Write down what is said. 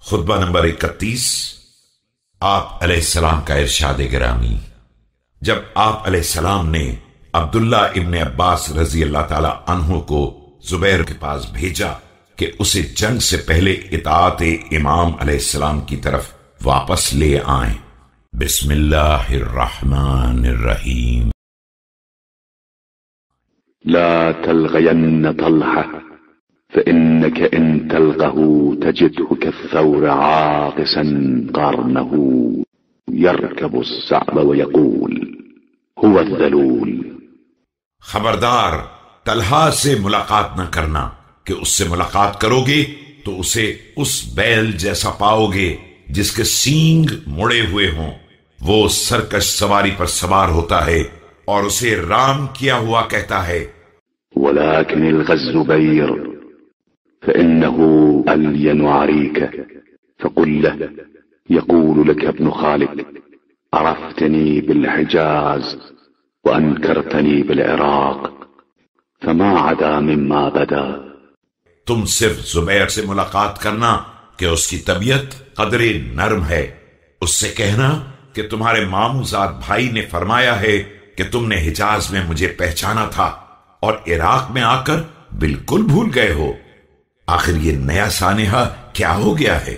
خطبہ نمبر اکتیس، آپ علیہ السلام کا ارشاد گرامی۔ جب آپ علیہ السلام نے عبداللہ ابن عباس رضی اللہ تعالی عنہ کو زبیر کے پاس بھیجا کہ اسے جنگ سے پہلے اطاعت امام علیہ السلام کی طرف واپس لے آئیں۔ بسم اللہ الرحمن الرحیم۔ لا تلغين طلحة فإنك إن تلقه تجده كالثور عاقسا قرنه يركب السعب ويقول هو الذلول. خبردار طلحہ سے ملاقات نہ کرنا کہ اس سے ملاقات کرو گے تو اسے اس بیل جیسا پاؤ گے جس کے سینگ مڑے ہوئے ہوں۔ وہ سرکش سواری پر سوار ہوتا ہے اور اسے رام کیا ہوا کہتا ہے۔ ولكن الغز بير فإنه ألين عريك فقل له، يقول لك ابن خالد، عرفتني بالحجاز وأنكرتني بالعراق، فما عدا مما بدا. تم صرف زبیر سے ملاقات کرنا کہ اس کی طبیعت قدرے نرم ہے۔ اس سے کہنا کہ تمہارے ماموزاد بھائی نے فرمایا ہے کہ تم نے حجاز میں مجھے پہچانا تھا اور عراق میں آ کر بالکل بھول گئے ہو۔ آخر یہ نیا سانحہ کیا ہو گیا ہے؟